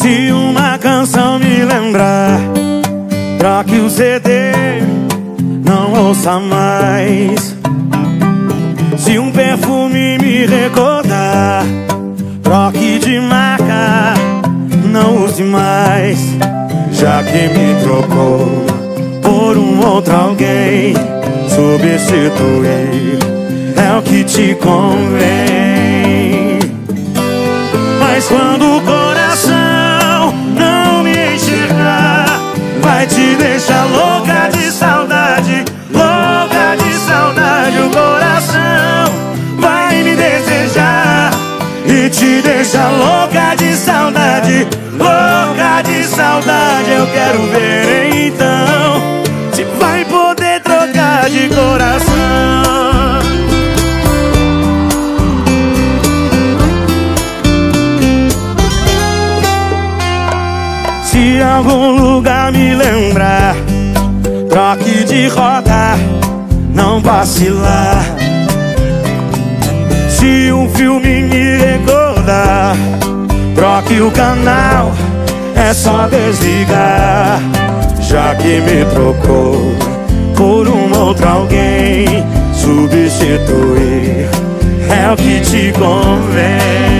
Se uma canção me lembrar, troque o CD, não ouça mais. Se um perfume me recordar, troque de marca, não use mais. Já que me trocou por um outro alguém, substituir é o que te convém. Te deixar louca de saudade, louca de saudade. O coração vai me desejar e te deixar louca de saudade, louca de saudade. Eu quero ver algum lugar me lembrar, troque de rota, não vacilar. Se um filme me recordar, troque o canal, é só desligar. Já que me trocou por um outro alguém, substituir é o que te convém.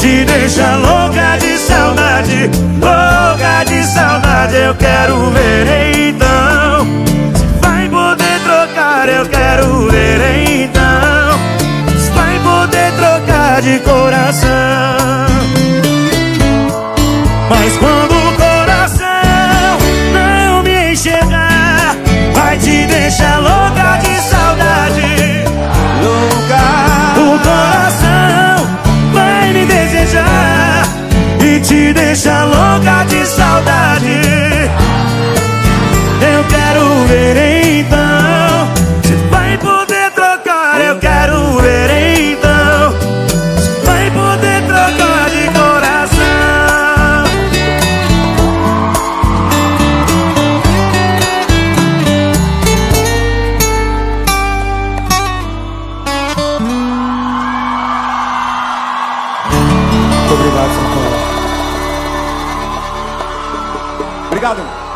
Te deixar louca de saudade, louca de saudade. Eu quero ver então se vai poder trocar. Eu quero ver então se vai poder trocar de coração. Te deixar louca de saudade. Eu quero ver então Obrigado.